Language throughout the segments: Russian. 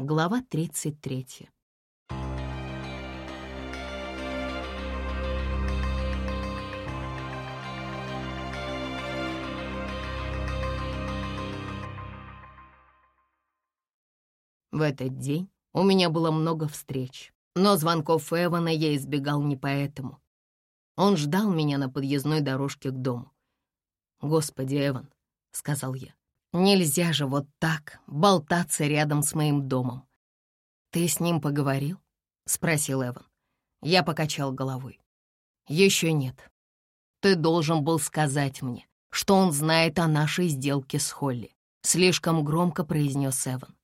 Глава 33. В этот день у меня было много встреч, но звонков Эвана я избегал не поэтому. Он ждал меня на подъездной дорожке к дому. «Господи, Эван», — сказал я, — «нельзя же вот так болтаться рядом с моим домом». «Ты с ним поговорил?» — спросил Эван. Я покачал головой. «Еще нет. Ты должен был сказать мне, что он знает о нашей сделке с Холли», — слишком громко произнес Эван.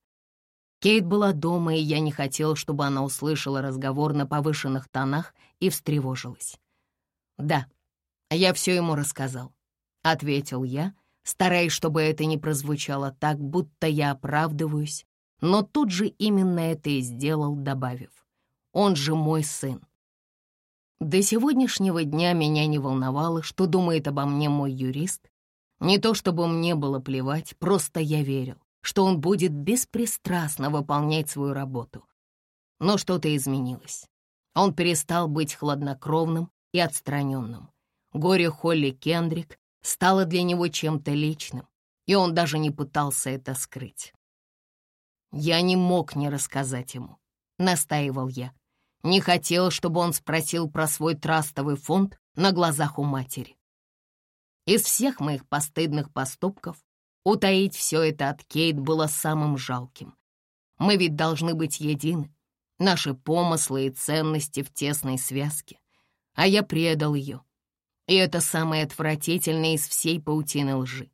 Кейт была дома, и я не хотел, чтобы она услышала разговор на повышенных тонах и встревожилась. «Да, я все ему рассказал», — ответил я, стараясь, чтобы это не прозвучало так, будто я оправдываюсь, но тут же именно это и сделал, добавив. «Он же мой сын». До сегодняшнего дня меня не волновало, что думает обо мне мой юрист. Не то чтобы мне было плевать, просто я верил, что он будет беспристрастно выполнять свою работу. Но что-то изменилось. Он перестал быть хладнокровным и отстраненным. Горе Холли Кендрик стало для него чем-то личным, и он даже не пытался это скрыть. Я не мог не рассказать ему, настаивал я. Не хотел, чтобы он спросил про свой трастовый фонд на глазах у матери. Из всех моих постыдных поступков утаить все это от Кейт было самым жалким. Мы ведь должны быть едины, наши помыслы и ценности в тесной связке а я предал ее. И это самое отвратительное из всей паутины лжи.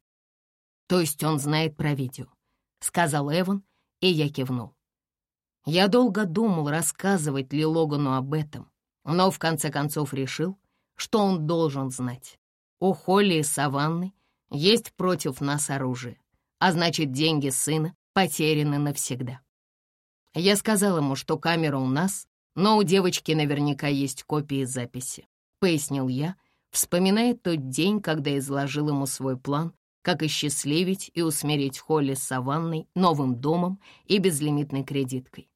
То есть он знает про видео, — сказал Эван, и я кивнул. Я долго думал, рассказывать ли Логану об этом, но в конце концов решил, что он должен знать. У Холли и Саванны есть против нас оружие, а значит, деньги сына потеряны навсегда. Я сказал ему, что камера у нас, но у девочки наверняка есть копии записи», — пояснил я, вспоминая тот день, когда изложил ему свой план, как исчастливить и усмирить Холли с Саванной, новым домом и безлимитной кредиткой.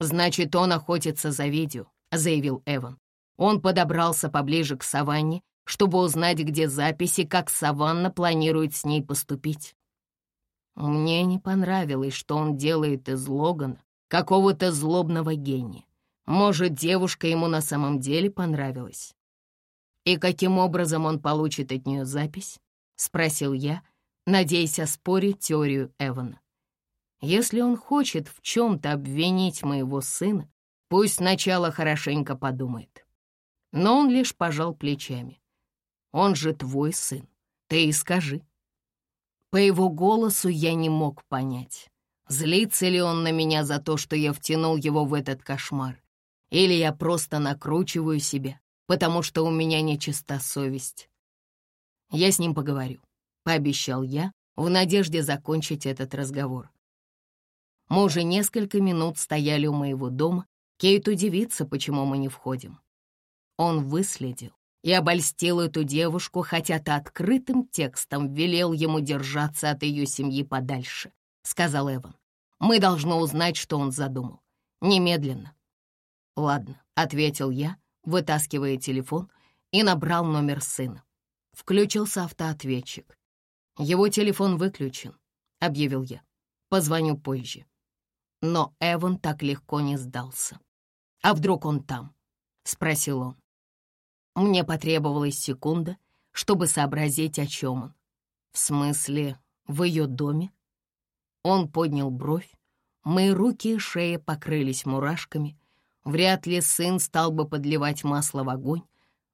«Значит, он охотится за видео», — заявил Эван. Он подобрался поближе к Саванне, чтобы узнать, где записи, как Саванна планирует с ней поступить. Мне не понравилось, что он делает из Логана какого-то злобного гения. Может, девушка ему на самом деле понравилась. «И каким образом он получит от нее запись?» — спросил я, надеясь оспорить теорию Эвана. «Если он хочет в чем-то обвинить моего сына, пусть сначала хорошенько подумает». Но он лишь пожал плечами. «Он же твой сын, ты и скажи». По его голосу я не мог понять, злится ли он на меня за то, что я втянул его в этот кошмар, или я просто накручиваю себя, потому что у меня нечиста совесть. Я с ним поговорю, — пообещал я, в надежде закончить этот разговор. Мы уже несколько минут стояли у моего дома. Кейт удивится, почему мы не входим. Он выследил и обольстил эту девушку, хотя та открытым текстом велел ему держаться от ее семьи подальше, — сказал Эван. Мы должны узнать, что он задумал. Немедленно. «Ладно», — ответил я, вытаскивая телефон, и набрал номер сына. Включился автоответчик. «Его телефон выключен», — объявил я. «Позвоню позже». Но Эван так легко не сдался. «А вдруг он там?» — спросил он. Мне потребовалась секунда, чтобы сообразить, о чем он. «В смысле, в ее доме?» Он поднял бровь. Мои руки и шея покрылись мурашками, Вряд ли сын стал бы подливать масло в огонь,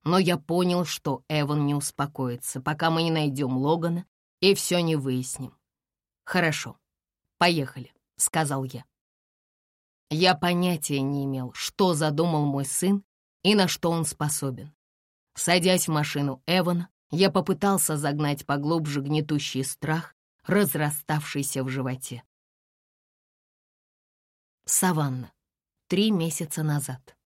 но я понял, что Эван не успокоится, пока мы не найдем Логана и все не выясним. «Хорошо, поехали», — сказал я. Я понятия не имел, что задумал мой сын и на что он способен. Садясь в машину Эвана, я попытался загнать поглубже гнетущий страх, разраставшийся в животе. Саванна три месяца назад.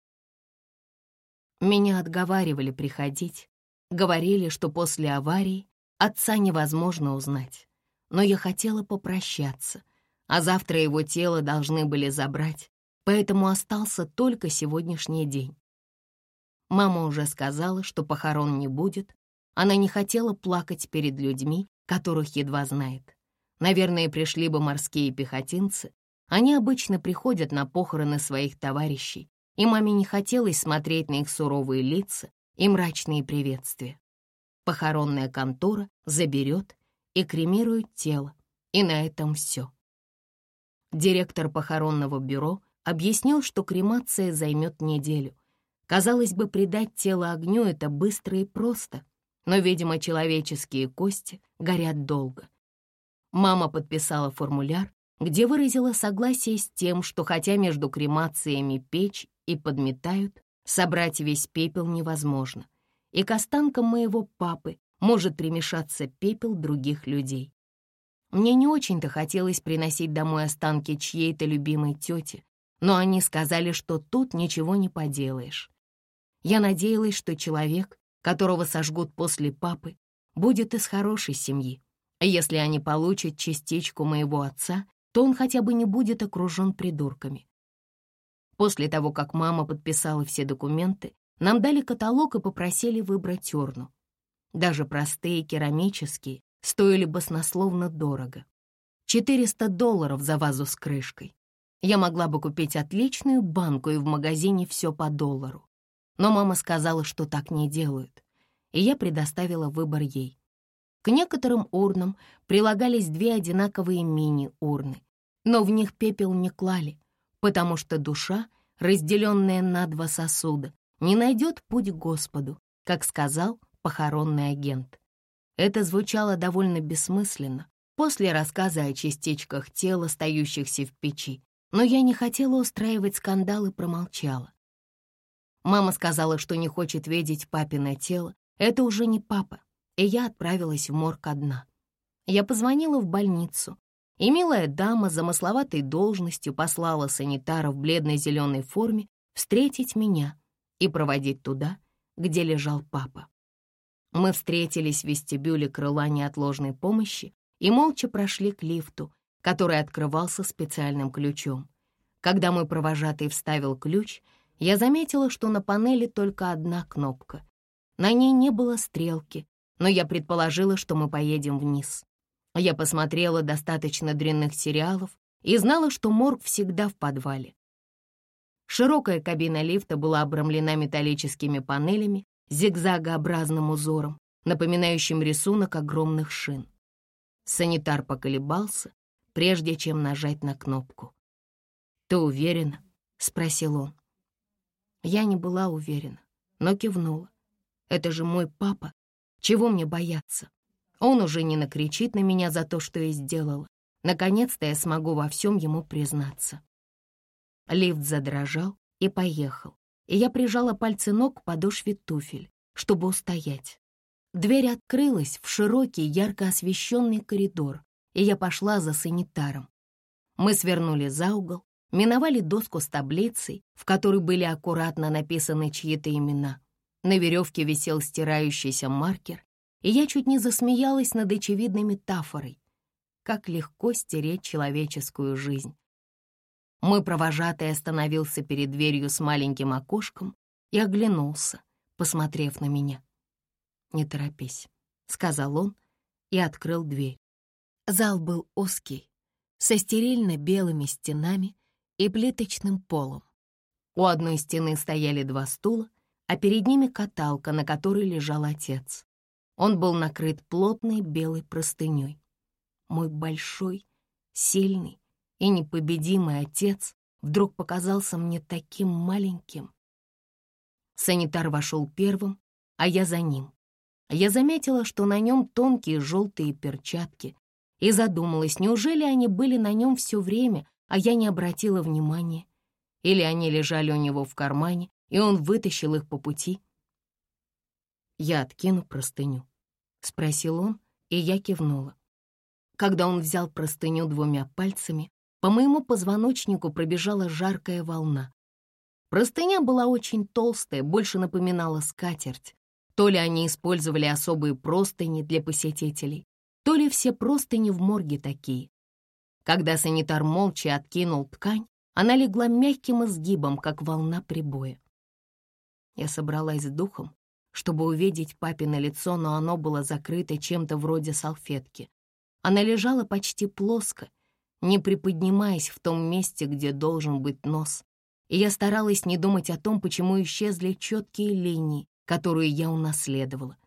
Меня отговаривали приходить, говорили, что после аварии отца невозможно узнать, но я хотела попрощаться, а завтра его тело должны были забрать, поэтому остался только сегодняшний день. Мама уже сказала, что похорон не будет. Она не хотела плакать перед людьми, которых едва знает. Наверное, пришли бы морские пехотинцы. Они обычно приходят на похороны своих товарищей, и маме не хотелось смотреть на их суровые лица и мрачные приветствия. Похоронная контора заберет и кремирует тело, и на этом все. Директор похоронного бюро объяснил, что кремация займет неделю. Казалось бы, придать тело огню — это быстро и просто, но, видимо, человеческие кости горят долго. Мама подписала формуляр, где выразила согласие с тем, что хотя между кремациями печь и подметают, собрать весь пепел невозможно, и к останкам моего папы может примешаться пепел других людей. Мне не очень-то хотелось приносить домой останки чьей-то любимой тети, но они сказали, что тут ничего не поделаешь. Я надеялась, что человек, которого сожгут после папы, будет из хорошей семьи. Если они получат частичку моего отца, то он хотя бы не будет окружен придурками. После того, как мама подписала все документы, нам дали каталог и попросили выбрать урну. Даже простые керамические стоили баснословно дорого. 400 долларов за вазу с крышкой. Я могла бы купить отличную банку и в магазине все по доллару. Но мама сказала, что так не делают, и я предоставила выбор ей. К некоторым урнам прилагались две одинаковые мини-урны, но в них пепел не клали, потому что душа, разделенная на два сосуда, не найдет путь к Господу, как сказал похоронный агент. Это звучало довольно бессмысленно после рассказа о частичках тела, стоящихся в печи, но я не хотела устраивать скандал и промолчала. Мама сказала, что не хочет видеть папино тело. Это уже не папа, и я отправилась в морг одна. Я позвонила в больницу, и милая дама с замысловатой должностью послала санитара в бледной зеленой форме встретить меня и проводить туда, где лежал папа. Мы встретились в вестибюле крыла неотложной помощи и молча прошли к лифту, который открывался специальным ключом. Когда мой провожатый вставил ключ, я заметила, что на панели только одна кнопка. На ней не было стрелки, но я предположила, что мы поедем вниз. Я посмотрела достаточно дрянных сериалов и знала, что морг всегда в подвале. Широкая кабина лифта была обрамлена металлическими панелями, зигзагообразным узором, напоминающим рисунок огромных шин. Санитар поколебался, прежде чем нажать на кнопку. «Ты уверена?» — спросил он. Я не была уверена, но кивнула. «Это же мой папа. Чего мне бояться? Он уже не накричит на меня за то, что я сделала. Наконец-то я смогу во всем ему признаться». Лифт задрожал и поехал и я прижала пальцы ног к подошве туфель, чтобы устоять. Дверь открылась в широкий, ярко освещенный коридор, и я пошла за санитаром. Мы свернули за угол, миновали доску с таблицей, в которой были аккуратно написаны чьи-то имена. На веревке висел стирающийся маркер, и я чуть не засмеялась над очевидной метафорой. Как легко стереть человеческую жизнь. Мой провожатый остановился перед дверью с маленьким окошком и оглянулся, посмотрев на меня. «Не торопись», — сказал он и открыл дверь. Зал был узкий, со стерильно-белыми стенами и плиточным полом. У одной стены стояли два стула, а перед ними каталка, на которой лежал отец. Он был накрыт плотной белой простыней. Мой большой, сильный, и непобедимый отец вдруг показался мне таким маленьким. Санитар вошел первым, а я за ним. Я заметила, что на нем тонкие желтые перчатки, и задумалась, неужели они были на нем все время, а я не обратила внимания? Или они лежали у него в кармане, и он вытащил их по пути? «Я откину простыню», — спросил он, и я кивнула. Когда он взял простыню двумя пальцами, по моему позвоночнику пробежала жаркая волна. Простыня была очень толстая, больше напоминала скатерть. То ли они использовали особые простыни для посетителей, то ли все простыни в морге такие. Когда санитар молча откинул ткань, она легла мягким изгибом, как волна прибоя. Я собралась с духом, чтобы увидеть папино лицо, но оно было закрыто чем-то вроде салфетки. Она лежала почти плоско, не приподнимаясь в том месте, где должен быть нос. И я старалась не думать о том, почему исчезли четкие линии, которые я унаследовала.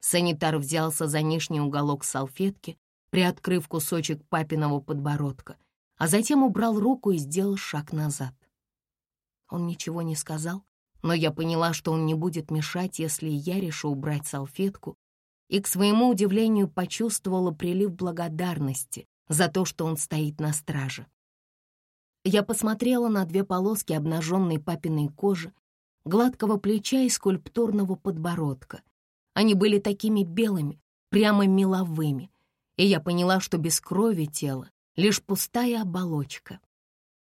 Санитар взялся за нижний уголок салфетки, приоткрыв кусочек папиного подбородка, а затем убрал руку и сделал шаг назад. Он ничего не сказал, но я поняла, что он не будет мешать, если я решу убрать салфетку, и, к своему удивлению, почувствовала прилив благодарности за то, что он стоит на страже. Я посмотрела на две полоски обнаженной папиной кожи, гладкого плеча и скульптурного подбородка. Они были такими белыми, прямо меловыми, и я поняла, что без крови тело — лишь пустая оболочка.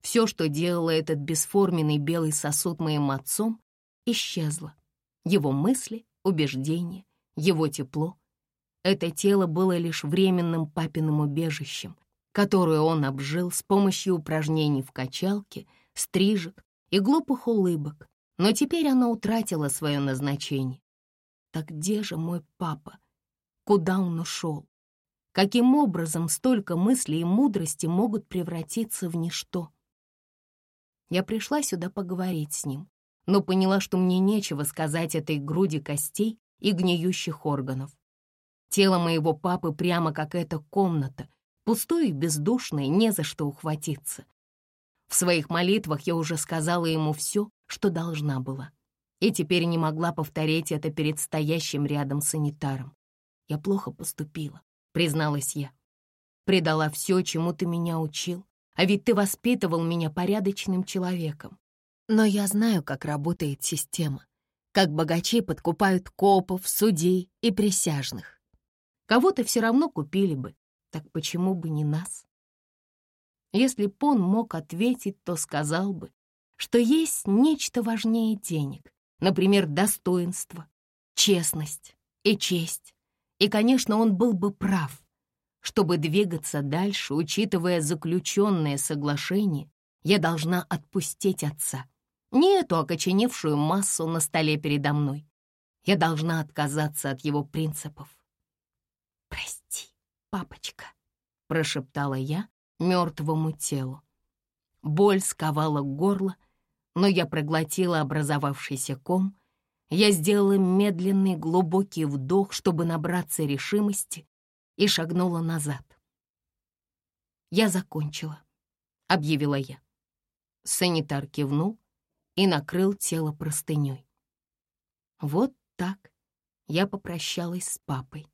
Все, что делало этот бесформенный белый сосуд моим отцом, исчезло. Его мысли, убеждения, его тепло. Это тело было лишь временным папиным убежищем, которое он обжил с помощью упражнений в качалке, стрижек и глупых улыбок, но теперь оно утратило свое назначение. Так где же мой папа? Куда он ушел? Каким образом столько мыслей и мудрости могут превратиться в ничто? Я пришла сюда поговорить с ним, но поняла, что мне нечего сказать этой груди костей и гниющих органов. Тело моего папы прямо как эта комната, пустое и бездушное, не за что ухватиться. В своих молитвах я уже сказала ему все, что должна была, и теперь не могла повторить это перед стоящим рядом санитаром. Я плохо поступила, призналась я. Предала все, чему ты меня учил, а ведь ты воспитывал меня порядочным человеком. Но я знаю, как работает система, как богачи подкупают копов, судей и присяжных. Кого-то все равно купили бы, так почему бы не нас? Если б он мог ответить, то сказал бы, что есть нечто важнее денег, например, достоинство, честность и честь. И, конечно, он был бы прав. Чтобы двигаться дальше, учитывая заключенное соглашение, я должна отпустить отца. Не эту окоченевшую массу на столе передо мной. Я должна отказаться от его принципов. «Прости, папочка», — прошептала я мертвому телу. Боль сковала горло, но я проглотила образовавшийся ком. Я сделала медленный глубокий вдох, чтобы набраться решимости, и шагнула назад. «Я закончила», — объявила я. Санитар кивнул и накрыл тело простыней. Вот так я попрощалась с папой.